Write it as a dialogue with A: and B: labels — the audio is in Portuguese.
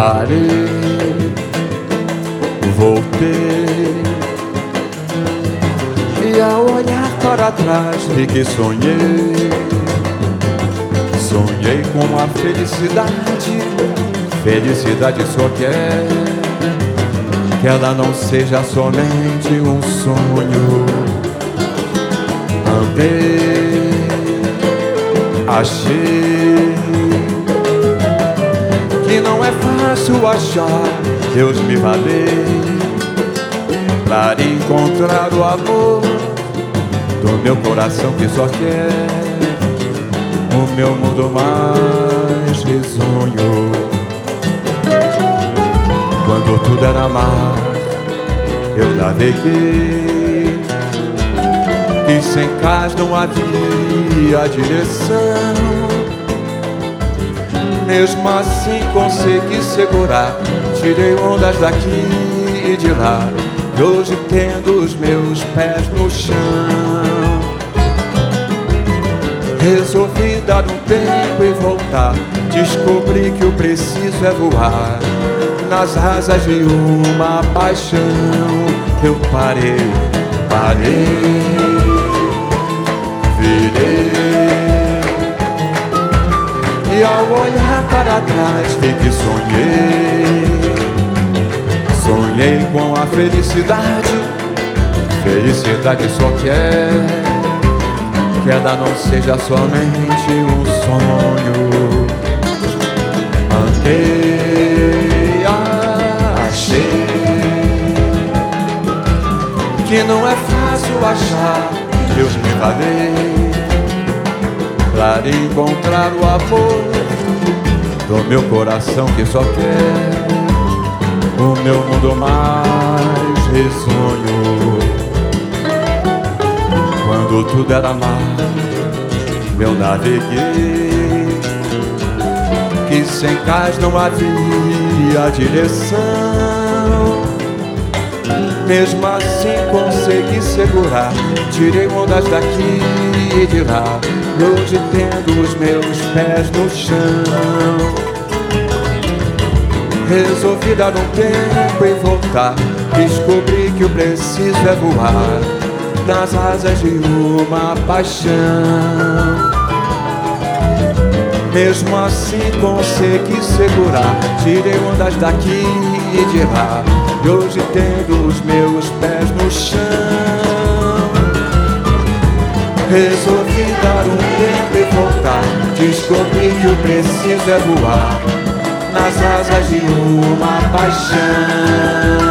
A: parei, voltei. E ao olhar para trás vi que sonhei. Sonhei com a felicidade, felicidade só quer que ela não seja somente um sonho. Andei, achei não é fácil achar Deus me valei para encontrar o amor do meu coração que só quer o meu mundo mais risonho. Quando tudo era mar, eu naveguei e sem cais não havia direção. Mesmo assim consegui segurar. Tirei ondas daqui e de lá E hoje tendo os meus pés no chão. Resolvi dar um tempo e voltar. Descobri que o preciso é voar Nas asas de uma paixão. Eu parei, parei para trás. Vi que sonhei. Sonhei com a felicidade. Felicidade só quer Queda não seja somente um sonho. Andei, achei Que não é fácil achar. Deus me valei para encontrar o amor do meu coração que só quer o meu mundo mais risonho. Quando tudo era mar, eu naveguei, que sem cais não havia direção. Mesmo assim consegui segurar, tirei ondas daqui e de lá hoje tendo os meus pés no chão. Resolvi dar um tempo e voltar. Descobri que o preciso é voar Nas asas de uma paixão. Mesmo assim consegui segurar. Tirei ondas daqui e de lá. E hoje tendo os meus pés no chão Resolvi dar um tempo e voltar Descobri que o preciso é voar. Nas asas de uma paixão